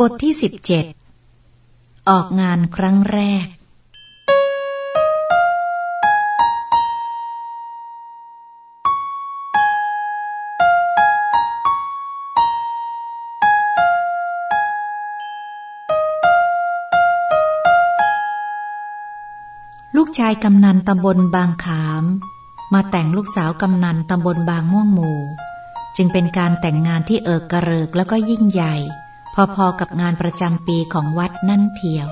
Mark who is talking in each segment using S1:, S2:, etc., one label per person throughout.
S1: บทที่สิบเจ็ด ออกงานครั้งแรก ลูกชายกำนันตำบลบางขาม มาแต่งลูกสาวกำนันตำบลบางม่วงหมู่ จึงเป็นการแต่งงานที่เอิกกระเริกแล้วก็ยิ่งใหญ่ พอๆกับงานประจำปีของวัดนั่นเทียว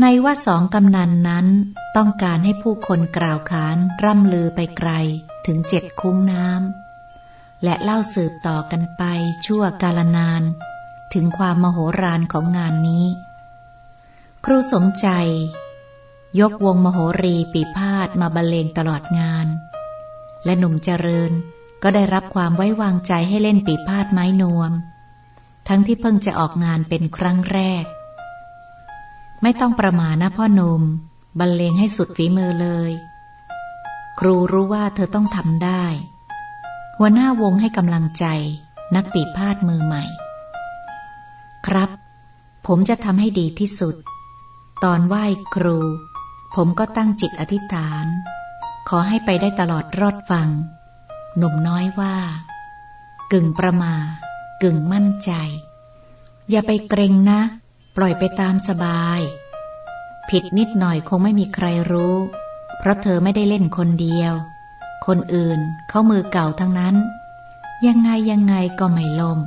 S1: ในว่าสองกำนันนั้นต้องการให้ผู้คนกล่าวขานร่ำลือไปไกลถึงเจ็ดคุ้งน้ำและเล่าสืบต่อกันไปชั่วกาลนาน ถึงความมโหฬารของงานนี้ ครูสมใจ ยกวงมโหรีปีพาดมาบรรเลงตลอดงาน และหนุ่มเจริญก็ได้รับความไว้วางใจให้เล่นปีพาดไม้นวม ทั้งที่เพิ่งจะออกงานเป็นครั้งแรก ไม่ต้องประมาณนะพ่อหนุ่มบรรเลงให้สุดฝีมือเลย ครูรู้ว่าเธอต้องทำได้ หัวหน้าวงให้กำลังใจ นักปีพาดมือใหม่ ครับ ผมจะทำให้ดีที่สุด ตอนไหว้ครู ผมก็ตั้งจิตอธิษฐาน ขอให้ไปได้ตลอดรอดฟัง หนุ่มน้อยว่า กึ่งประมา กึ่งมั่นใจ อย่าไปเกรงนะ ปล่อยไปตามสบาย ผิดนิดหน่อยคงไม่มีใครรู้ เพราะเธอไม่ได้เล่นคนเดียว คนอื่นเขามือเก่าทั้งนั้น ยังไงยังไงก็ไม่ลม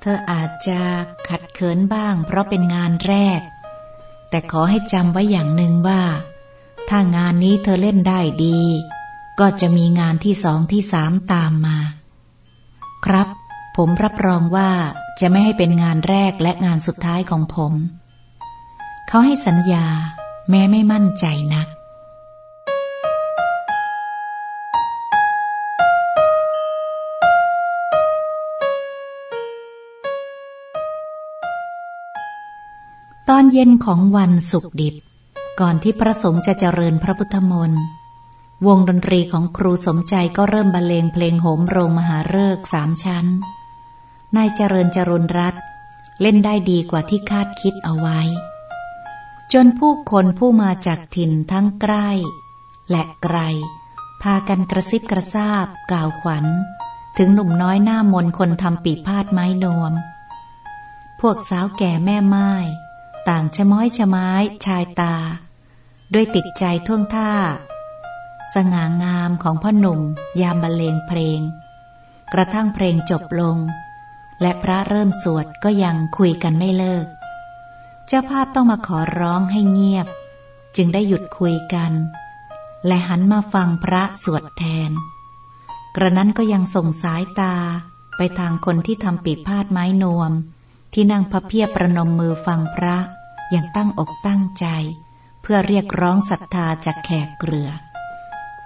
S1: เธออาจจะขัดเขินบ้าง เพราะเป็นงานแรก แต่ขอให้จำไว้อย่างหนึ่งว่า ถ้างานนี้เธอเล่นได้ดีก็จะมีงานที่สองที่สามตามมา ครับ ผมรับรองว่าจะไม่ให้เป็นงานแรกและงานสุดท้ายของผม เขาให้สัญญาแม้ไม่มั่นใจนัก ตอนเย็นของวันศุกร์ดิบ ก่อนที่พระสงฆ์จะเจริญพระพุทธมนต์วงดนตรีของครูสมใจก็เริ่มบรรเลงเพลงโหมโรงมหาฤกษ์สามชั้น นายเจริญจรุนรัตเล่นได้ดีกว่าที่คาดคิดเอาไว้ จนผู้คนผู้มาจากถิ่นทั้งใกล้และไกล พากันกระซิบกระซาบ กล่าวขวัญ ถึงหนุ่มน้อยหน้ามนคนทำปีพาดไม้นวม พวกสาวแก่แม่ไม้ต่างชะม้อยชะไม้ชายตา ด้วยติดใจท่วงท่า สง่างามของพ่อหนุ่ม ยามบรรเลงเพลง กระทั่งเพลงจบลง และพระเริ่มสวดก็ยังคุยกันไม่เลิก เจ้าภาพต้องมาขอร้องให้เงียบ จึงได้หยุดคุยกัน และหันมาฟังพระสวดแทน กระนั้นก็ยังส่งสายตาไปทางคนที่ทำปีพาดไม้นวม ที่นั่งพระเพียบประนมมือฟังพระอย่างตั้งอกตั้งใจ เพื่อเรียกร้องศรัทธาจากแขกเกลือ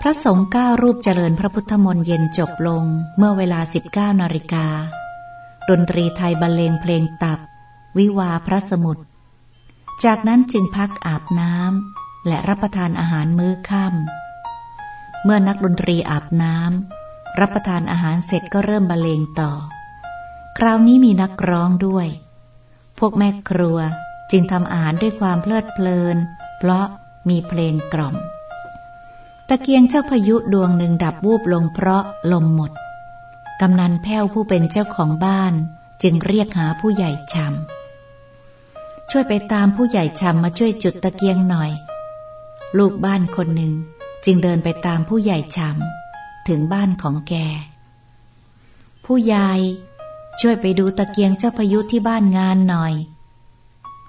S1: พระสงฆ์ก้ารูปเจริญพระพุทธมนต์เย็นจบลงเมื่อเวลา 19นาฬิกา ดนตรีไทยบรรเลงเพลงตับ วิวาพระสมุทรจากนั้นจึงพักอาบน้ำและรับประทานอาหารมื้อค่ำเมื่อนักดนตรีอาบน้ำรับประทานอาหารเสร็จก็เริ่มบรรเลงต่อ คราวนี้มีนักร้องด้วย พวกแม่ครัวจึงทำอาหารด้วยความเพลิดเพลิน เพราะมีเพลงกล่อม ตะเกียงเจ้าพายุดวงหนึ่งดับวูบลงเพราะลมหมด กำนันแพ้วผู้เป็นเจ้าของบ้าน จึงเรียกหาผู้ใหญ่ชำช่วยไปตามผู้ใหญ่ชำมาช่วยจุดตะเกียงหน่อย ลูกบ้านคนหนึ่งจึงเดินไปตามผู้ใหญ่ชำถึงบ้านของแก ผู้ใหญ่ช่วยไปดูตะเกียงเจ้าพายุที่บ้านงานหน่อย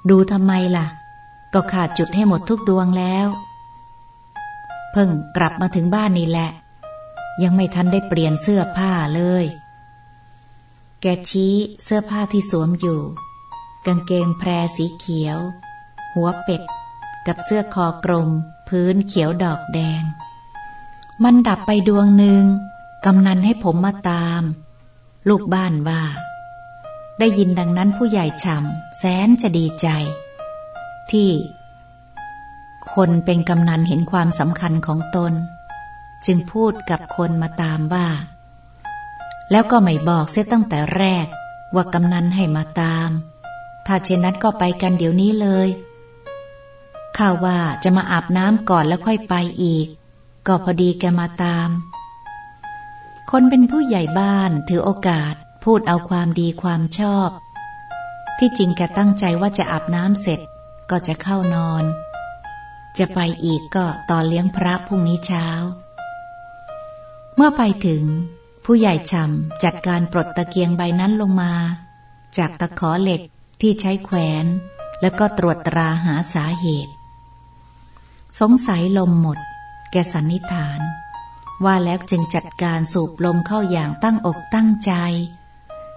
S1: ดูทำไมล่ะ ก็ขาดจุดให้หมดทุกดวงแล้ว เพิ่งกลับมาถึงบ้านนี่แหละ ยังไม่ทันได้เปลี่ยนเสื้อผ้าเลย แกชี้เสื้อผ้าที่สวมอยู่ กางเกงแพรสีเขียว หัวเป็ด กับเสื้อคอกลม พื้นเขียวดอกแดง มันดับไปดวงหนึ่งกำนันให้ผมมาตาม ลูกบ้านว่า ได้ยินดังนั้นผู้ใหญ่ช่ำแสนจะดีใจ ที่ คนเป็นกำนันเห็นความสำคัญของตน จึงพูดกับคนมาตามว่า แล้วก็ไม่บอกเสียตั้งแต่แรก ว่ากำนันให้มาตาม ถ้าเช่นนั้นก็ไปกันเดี๋ยวนี้เลยข้าว่าจะมาอาบน้ำก่อนแล้วค่อยไปอีก ก็พอดีแกมาตาม คนเป็นผู้ใหญ่บ้านถือโอกาสพูดเอาความดีความชอบ ที่จริงแกตั้งใจว่าจะอาบน้ำเสร็จก็จะเข้านอน จะไปอีกก็ตอนเลี้ยงพระพรุ่งนี้เช้า เมื่อไปถึง ผู้ใหญ่ชำจัดการปลดตะเกียงใบนั้นลงมา จากตะขอเหล็กที่ใช้แขวน แล้วก็ตรวจตราหาสาเหตุ สงสัยลมหมด แกสันนิษฐาน ว่าแล้วจึงจัดการสูบลมเข้าอย่างตั้งอกตั้งใจ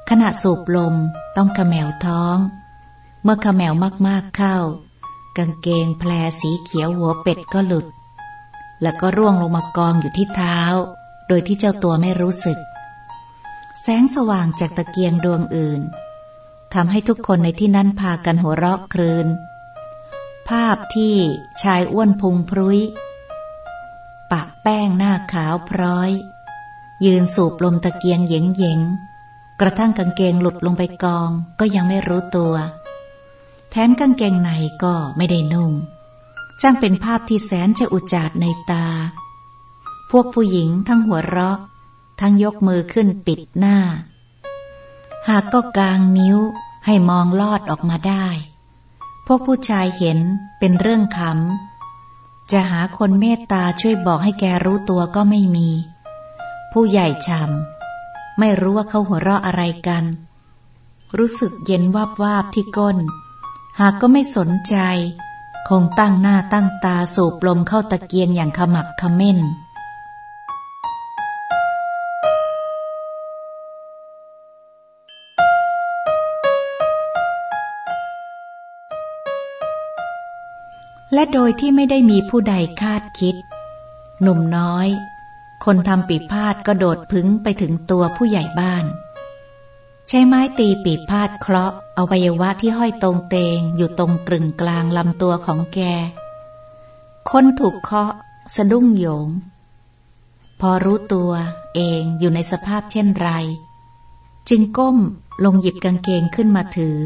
S1: ขณะสูบลมต้องขมแมวท้อง เมื่อขมแมวมากๆเข้า กางเกงแพรสีเขียวหัวเป็ดก็หลุด แล้วก็ร่วงลงมากองอยู่ที่เท้า โดยที่เจ้าตัวไม่รู้สึก แสงสว่างจากตะเกียงดวงอื่นทำให้ทุกคนในที่นั้นพากันหัวเราะครืน ภาพที่ชายอ้วนพุงพรุ้ยปะแป้งหน้าขาวพร้อย ยืนสูบลมตะเกียงเยงเยงกระทั่งกางเกงหลุดลงไปกองก็ยังไม่รู้ตัว แถมกางเกงในก็ไม่ได้นุ่งช่างเป็นภาพที่แสนจะอุจาดในตา พวกผู้หญิงทั้งหัวเราะ ทั้งยกมือขึ้นปิดหน้า หากก็กางนิ้วให้มองลอดออกมาได้ พวกผู้ชายเห็นเป็นเรื่องขำ จะหาคนเมตตาช่วยบอกให้แกรู้ตัวก็ไม่มี ผู้ใหญ่ชำไม่รู้ว่าเขาหัวเราะอะไรกัน รู้สึกเย็นวาบวาบที่ก้น หากก็ไม่สนใจ คงตั้งหน้าตั้งตาสูบลมเข้าตะเกียงอย่างขมักขม้น และโดยที่ไม่ได้มีผู้ใดคาดคิด หนุ่มน้อย คนทำปีพาดก็โดดพึ่งไปถึงตัวผู้ใหญ่บ้าน ใช้ไม้ตีปีพาดเคราะห์เอาวัยวะที่ห้อยตรงเตงอยู่ตรงกลึงกลางลำตัวของแก คนถูกเคาะ สะดุ้งโยง พอรู้ตัวเองอยู่ในสภาพเช่นไร จึงก้มลงหยิบกางเกงขึ้นมาถือ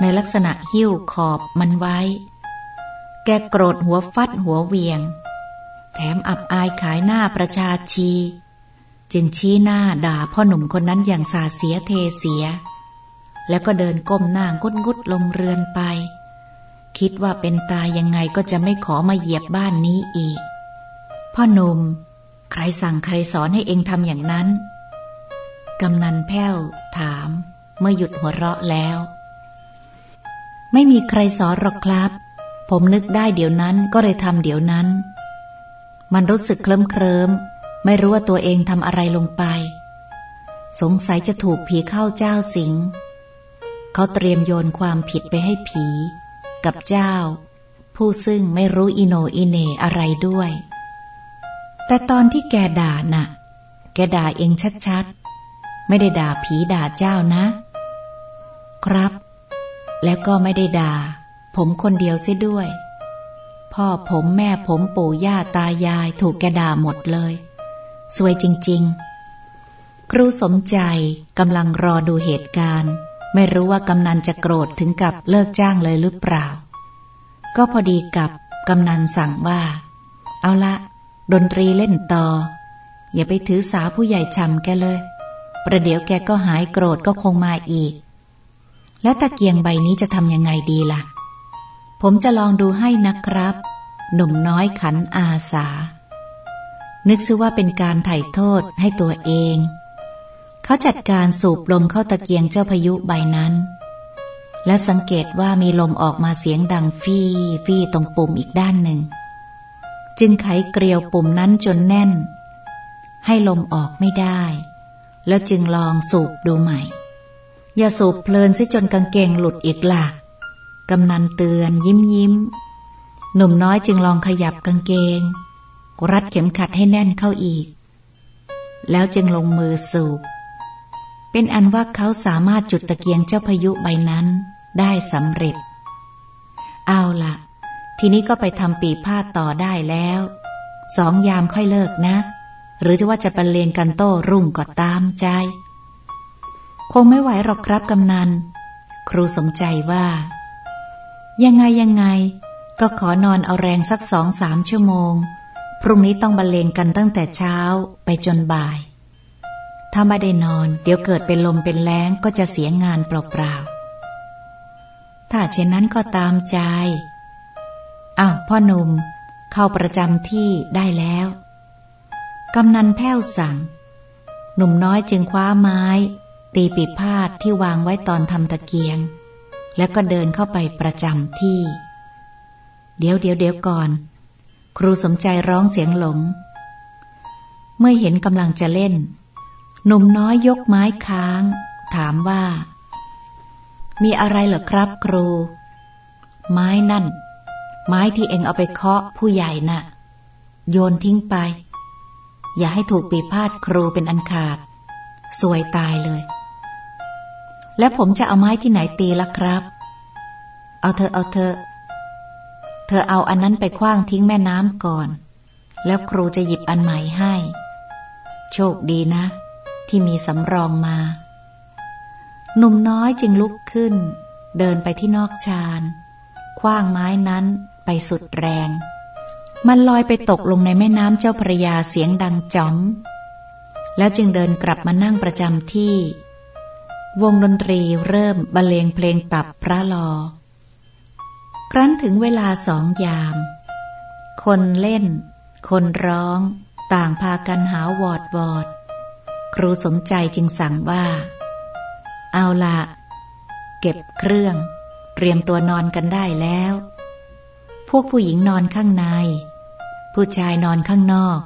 S1: ในลักษณะหิ้วขอบมันไว้ แกโกรธหัวฟัดหัวเวียง แถมอับอายขายหน้าประชาชี จึงชี้หน้าด่าพ่อหนุ่มคนนั้นอย่างสาเสียเทเสีย แล้วก็เดินก้มหน้างุดงุดลงเรือนไป คิดว่าเป็นตายยังไงก็จะไม่ขอมาเหยียบบ้านนี้อีก พ่อหนุ่ม ใครสั่งใครสอนให้เองทำอย่างนั้น กำนันแพ้วถาม เมื่อหยุดหัวเราะแล้ว ไม่มีใครสอนหรอกครับ ผมนึกได้เดี๋ยวนั้นก็เลยทำเดี๋ยวนั้น มันรู้สึกเคลิ้มเคลิมไม่รู้ว่าตัวเองทำอะไรลงไป สงสัยจะถูกผีเข้าเจ้าสิง เขาเตรียมโยนความผิดไปให้ผี กับเจ้า ผู้ซึ่งไม่รู้อิโนอิเนอะไรด้วย แต่ตอนที่แกด่าน่ะ แกด่าเองชัดๆ ไม่ได้ด่าผีด่าเจ้านะ ครับ แล้วก็ไม่ได้ด่า ผมคนเดียวเสียด้วย พ่อผมแม่ผมปู่ย่าตายายถูกแกด่าหมดเลย สวยจริง ๆ ครูสมใจกำลังรอดูเหตุการณ์ ไม่รู้ว่ากำนันจะโกรธถึงกับเลิกจ้างเลยหรือเปล่า ก็พอดีกับกำนันสั่งว่า เอาละ ดนตรีเล่นต่อ อย่าไปถือสาผู้ใหญ่ชำแกเลย ประเดี๋ยวแกก็หายโกรธก็คงมาอีก แล้วตะเกียงใบนี้จะทำยังไงดีละ่ะ ผมจะลองดูให้นะครับ หนุ่มน้อยขันอาสา นึกซะว่าเป็นการไถ่โทษให้ตัวเอง เขาจัดการสูบลมเข้าตะเกียงเจ้าพายุใบนั้น และสังเกตว่ามีลมออกมาเสียงดังฟี่ฟี่ตรงปุ่มอีกด้านหนึ่ง จึงไขเกลียวปุ่มนั้นจนแน่น ให้ลมออกไม่ได้ แล้วจึงลองสูบดูใหม่ อย่าสูบเพลินซิจนกางเกงหลุดอีกล่ะ กำนันเตือนยิ้มยิ้ม หนุ่มน้อยจึงลองขยับกางเกง รัดเข็มขัดให้แน่นเข้าอีก แล้วจึงลงมือสูบ เป็นอันว่าเขาสามารถจุดตะเกียงเจ้าพายุใบนั้นได้สำเร็จ เอาละทีนี้ก็ไปทำปีผ้าต่อได้แล้ว สองยามค่อยเลิกนะ หรือจะว่าจะบรรเลงกันโต้รุ่งก็ตามใจ คงไม่ไหวหรอกครับกำนัน ครูสมใจว่า ยังไงยังไง ก็ขอนอนเอาแรงสักสองสามชั่วโมง พรุ่งนี้ต้องบรรเลงกันตั้งแต่เช้าไปจนบ่าย ถ้าไม่ได้นอน เดี๋ยวเกิดเป็นลมเป็นแล้งก็จะเสียงานเปล่าๆ ถ้าเช่นนั้นก็ตามใจอ้าวพ่อหนุ่ม เข้าประจำที่ได้แล้วกำนันแพ้วสั่ง หนุ่มน้อยจึงคว้าไม้ ตีปีพาดที่วางไว้ตอนทำตะเกียง แล้วก็เดินเข้าไปประจำที่ เดี๋ยวเดี๋ยวเดี๋ยวก่อน ครูสมใจร้องเสียงหลง เมื่อเห็นกำลังจะเล่น หนุ่มน้อยยกไม้ค้าง ถามว่า มีอะไรเหรอครับครู ไม้นั่น ไม้ที่เองเอาไปเคาะผู้ใหญ่นะ่ะ โยนทิ้งไป อย่าให้ถูกปีพาดครูเป็นอันขาด สวยตายเลย แล้วผมจะเอาไม้ที่ไหนตีล่ะครับ เอาเธอเอาเธอ เธอเอาอันนั้นไปคว้างทิ้งแม่น้ำก่อน แล้วครูจะหยิบอันใหม่ให้ โชคดีนะ ที่มีสำรองมา หนุ่มน้อยจึงลุกขึ้น เดินไปที่นอกชานคว้างไม้นั้นไปสุดแรง มันลอยไปตกลงในแม่น้ำเจ้าพระยาเสียงดังจ๋อม แล้วจึงเดินกลับมานั่งประจำที่ วงดนตรีเริ่มบรรเลงเพลงตับพระลอ ครั้นถึงเวลาสองยาม คนเล่น คนร้อง ต่างพากันหาวอดวอด ครูสมใจจึงสั่งว่า เอาละเก็บเครื่อง เตรียมตัวนอนกันได้แล้ว พวกผู้หญิงนอนข้างใน ผู้ชายนอนข้างนอก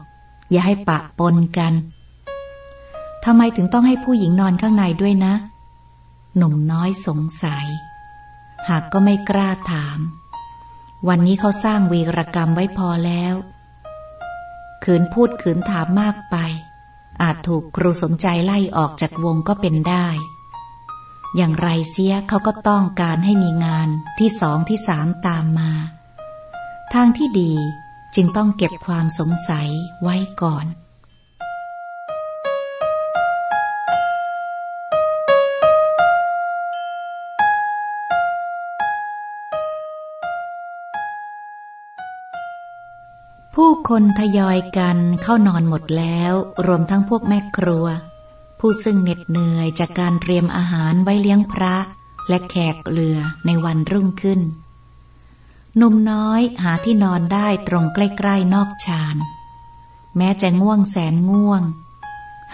S1: อย่าให้ปะปนกันทำไมถึงต้องให้ผู้หญิงนอนข้างในด้วยนะ หนุ่มน้อยสงสัย หากก็ไม่กล้าถาม วันนี้เขาสร้างวีรกรรมไว้พอแล้ว ขืนพูดขืนถามมากไป อาจถูกครูสมใจไล่ออกจากวงก็เป็นได้ อย่างไรเสียเขาก็ต้องการให้มีงานที่สองที่สามตามมา ทางที่ดีจึงต้องเก็บความสงสัยไว้ก่อน ผู้คนทยอยกันเข้านอนหมดแล้ว รวมทั้งพวกแม่ครัว ผู้ซึ่งเหน็ดเหนื่อยจากการเตรียมอาหารไว้เลี้ยงพระ และแขกเรือในวันรุ่งขึ้นหนุ่มน้อยหาที่นอนได้ตรงใกล้ๆนอกชานแม้จะง่วงแสนง่วง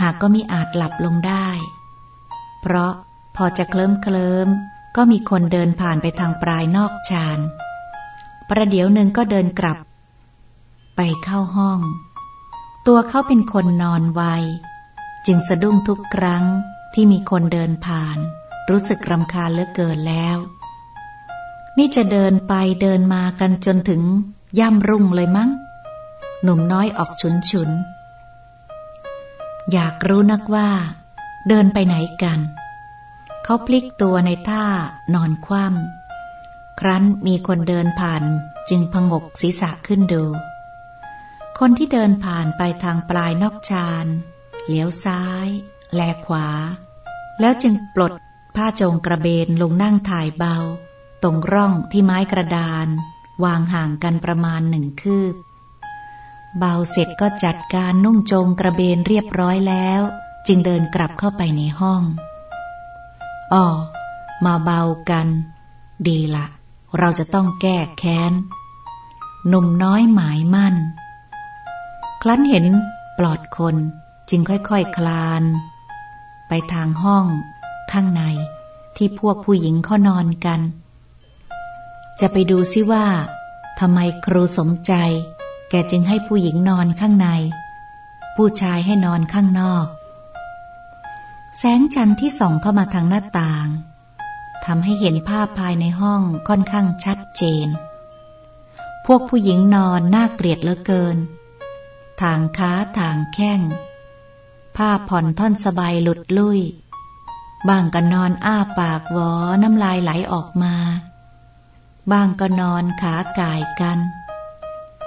S1: หากก็มีอาจหลับลงได้ เพราะพอจะเคลิ้มเคลิมก็มีคนเดินผ่านไปทางปลายนอกชานประเดี๋ยวหนึ่งก็เดินกลับ ไปเข้าห้อง ตัวเขาเป็นคนนอนไว จึงสะดุ้งทุกครั้งที่มีคนเดินผ่าน รู้สึกรำคาญเหลือเกินแล้ว นี่จะเดินไปเดินมากันจนถึงย่ำรุ่งเลยมั้ง หนุ่มน้อยออกฉุนฉุน อยากรู้นักว่า เดินไปไหนกัน เขาพลิกตัวในท่านอนคว่ำครั้นมีคนเดินผ่านจึงพงกศีรษะขึ้นดู คนที่เดินผ่านไปทางปลายนอกชานเหลียวซ้าย แลขวา แล้วจึงปลดผ้าโจงกระเบนลงนั่งถ่ายเบา ตรงร่องที่ไม้กระดาน วางห่างกันประมาณหนึ่งคืบ เบาเสร็จก็จัดการนุ่งโจงกระเบนเรียบร้อยแล้ว จึงเดินกลับเข้าไปในห้องอ๋อมาเบากัน ดีละ เราจะต้องแก้แค้นหนุ่มน้อยหมายมั่น คลั้นเห็นปลอดคนจึงค่อยๆคคลาน ไปทางห้อง ข้างในที่พวกผู้หญิงเขานอนกัน จะไปดูซิว่าทำไมครูสมใจ แกจึงให้ผู้หญิงนอนข้างใน ผู้ชายให้นอนข้างนอก แสงจันทร์ที่ส่องเข้ามาทางหน้าต่างทำให้เห็นภาพภายในห้องค่อนข้างชัดเจน พวกผู้หญิงนอนน่าเกลียดเหลือเกิน ทางค้าทางแข้ง ผ้าผ่อนท่อนสบายหลุดลุ่ยบางก็นอนอ้าปากวอน้ำลายไหลออกมา บ้างก็นอนขาก่ายกัน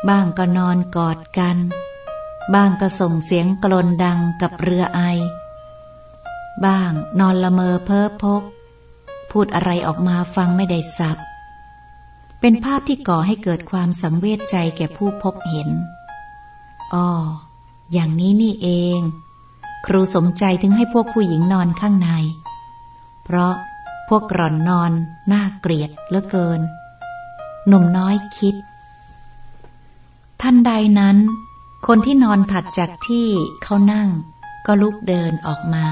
S1: บ้างก็นอนกอดกัน บ้างก็ส่งเสียงกลนดังกับเรือไอ บ้างนอนละเมอเพ้อพก พูดอะไรออกมาฟังไม่ได้สับเป็นภาพที่ก่อให้เกิดความสังเวชใจแก่ผู้พบเห็น อ๋อ อย่างนี้นี่เอง ครูสมใจถึงให้พวกผู้หญิงนอนข้างใน เพราะพวกร่อนนอนน่าเกลียดเหลือเกิน หนุ่มน้อยคิด ท่านใดนั้น คนที่นอนถัดจากที่เขานั่ง ก็ลุกเดินออกมา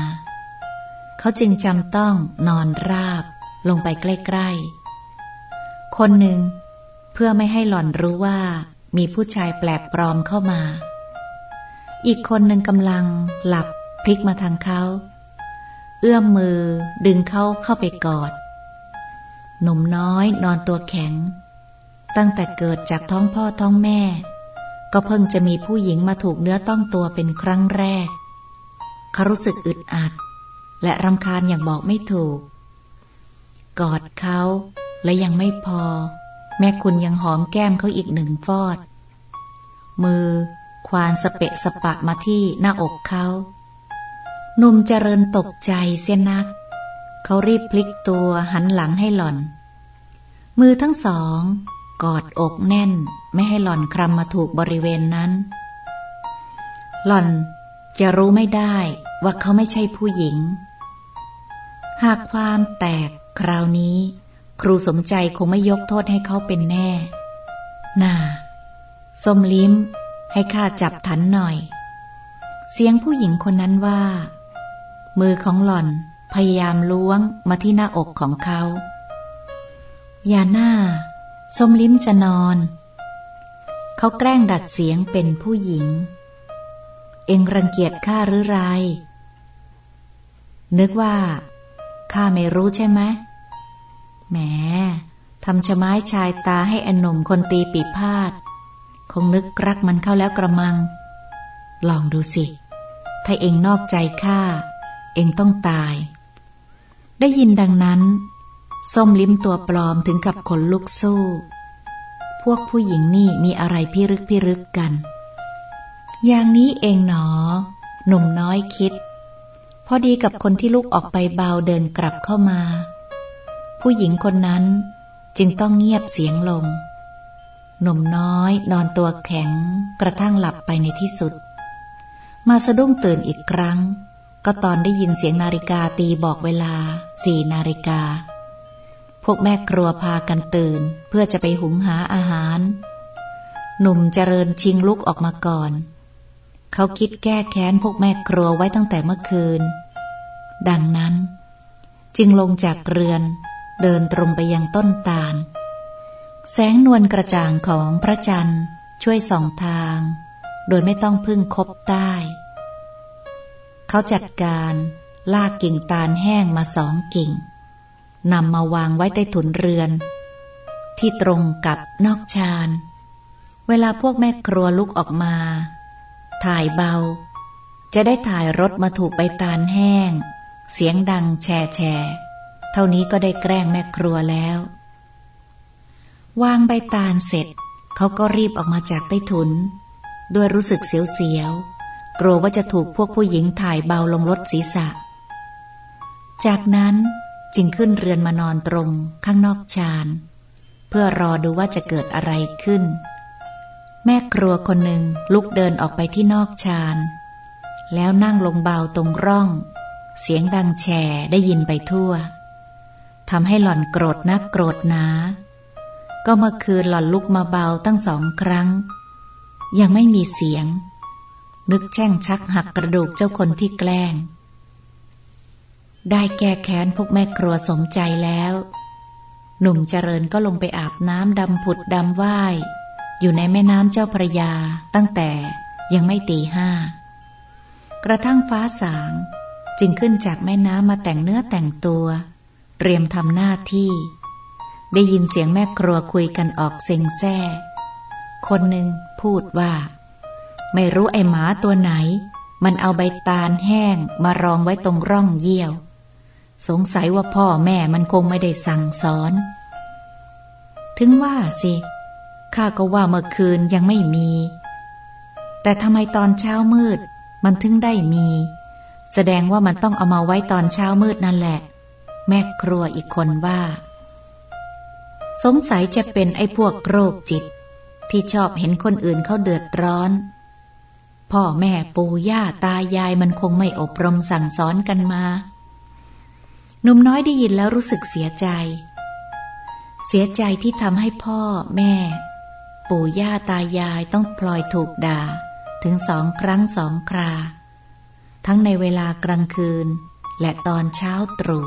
S1: เขาจึงจำต้องนอนราบลงไปใกล้ๆ คนหนึ่งเพื่อไม่ให้หล่อนรู้ว่ามีผู้ชายแปลกปลอมเข้ามา อีกคนหนึ่งกำลังหลับพลิกมาทางเขา เอื้อมมือดึงเขาเข้าไปกอด หนุ่มน้อยนอนตัวแข็ง ตั้งแต่เกิดจากท้องพ่อท้องแม่ ก็เพิ่งจะมีผู้หญิงมาถูกเนื้อต้องตัวเป็นครั้งแรก เขารู้สึกอึดอัด และรำคาญอย่างบอกไม่ถูก กอดเขาและยังไม่พอ แม่คุณยังหอมแก้มเขาอีกหนึ่งฟอด มือ ควานสเปะสปะมาที่หน้าอกเขาหนุ่มเจริญตกใจเสียนัก เขารีบพลิกตัวหันหลังให้หล่อน มือทั้งสอง กอดอกแน่นไม่ให้หล่อนคลำมาถูกบริเวณนั้น หล่อนจะรู้ไม่ได้ว่าเขาไม่ใช่ผู้หญิง หากความแตกคราวนี้ ครูสมใจคงไม่ยกโทษให้เขาเป็นแน่ น่าส้มลิ้ม ให้ข้าจับถันหน่อย เสียงผู้หญิงคนนั้นว่า มือของหล่อนพยายามล้วงมาที่หน้าอกของเขาอย่าหน้าสมลิ้มจะนอน เขาแกล้งดัดเสียงเป็นผู้หญิง เองรังเกียจข้าหรือไร นึกว่าข้าไม่รู้ใช่ไหมแหมทำชะไม้ชายตาให้อนมคนตีปีพาด คงนึกรักมันเข้าแล้วกระมัง ลองดูสิ ถ้าเองนอกใจข้า เองต้องตาย ได้ยินดังนั้น ส้มลิ้มตัวปลอมถึงกับขนลุกสู้ พวกผู้หญิงนี่มีอะไรพิรึกพิรึกกัน อย่างนี้เองหนอ หนุ่มน้อยคิด พอดีกับคนที่ลุกออกไปเบาเดินกลับเข้ามา ผู้หญิงคนนั้นจึงต้องเงียบเสียงลง หนุ่มน้อย นอนตัวแข็ง กระทั่งหลับไปในที่สุด มาสะดุ้งตื่นอีกครั้ง ก็ตอนได้ยินเสียงนาฬิกาตีบอกเวลาสี่นาฬิกา พวกแม่ครัวพากันตื่น เพื่อจะไปหุงหาอาหาร หนุ่มเจริญชิงลุกออกมาก่อน เขาคิดแก้แค้นพวกแม่ครัวไว้ตั้งแต่เมื่อคืน ดังนั้น จึงลงจากเรือน เดินตรงไปยังต้นตาล แสงนวลกระจ่างของพระจันทร์ช่วยส่องทาง โดยไม่ต้องพึ่งคบใต้ เขาจัดการลากกิ่งตาลแห้งมาสองกิ่งนำมาวางไว้ใต้ถุนเรือน ที่ตรงกับนอกชานเวลาพวกแม่ครัวลุกออกมา ถ่ายเบา จะได้ถ่ายรถมาถูกใบตาลแห้ง เสียงดังแช่แช่เท่านี้ก็ได้แกล้งแม่ครัวแล้ว วางใบตาลเสร็จ เขาก็รีบออกมาจากใต้ถุน ด้วยรู้สึกเสียวๆ กลัวว่าจะถูกพวกผู้หญิงถ่ายเบาลงรถศีรษะ จากนั้นจึงขึ้นเรือนมานอนตรงข้างนอกชานเพื่อรอดูว่าจะเกิดอะไรขึ้น แม่ครัวคนหนึ่งลุกเดินออกไปที่นอกชานแล้วนั่งลงเบาตรงร่อง เสียงดังแช่ได้ยินไปทั่วทำให้หล่อนโกรธนักโกรธนา ก็เมื่อคืนหล่อนลุกมาเบาตั้งสองครั้ง ยังไม่มีเสียง นึกแช่งชักหักกระดูกเจ้าคนที่แกล้ง ได้แก้แค้นพวกแม่ครัวสมใจแล้ว หนุ่มเจริญก็ลงไปอาบน้ำดำผุดดำว่ายอยู่ในแม่น้ำเจ้าพระยาตั้งแต่ยังไม่ตีห้ากระทั่งฟ้าสาง จึงขึ้นจากแม่น้ำมาแต่งเนื้อแต่งตัว เตรียมทำหน้าที่ ได้ยินเสียงแม่ครัวคุยกันออกเซ็งแซ่ คนหนึ่งพูดว่า ไม่รู้ไอหมาตัวไหน มันเอาใบตาลแห้งมารองไว้ตรงร่องเยี่ยว สงสัยว่าพ่อแม่มันคงไม่ได้สั่งสอน ถึงว่าสิข้าก็ว่าเมื่อคืนยังไม่มี แต่ทำไมตอนเช้ามืด มันถึงได้มี แสดงว่ามันต้องเอามาไว้ตอนเช้ามืดนั่นแหละ แม่ครัวอีกคนว่า สงสัยจะเป็นไอ้พวกโรคจิต ที่ชอบเห็นคนอื่นเขาเดือดร้อน พ่อแม่ปู่ย่าตายายมันคงไม่อบรมสั่งสอนกันมาหนุ่มน้อยได้ยินแล้วรู้สึกเสียใจ เสียใจที่ทำให้พ่อแม่ ปู่ย่าตายายต้องพลอยถูกด่า ถึงสองครั้งสองครา ทั้งในเวลากลางคืนและตอนเช้าตรู่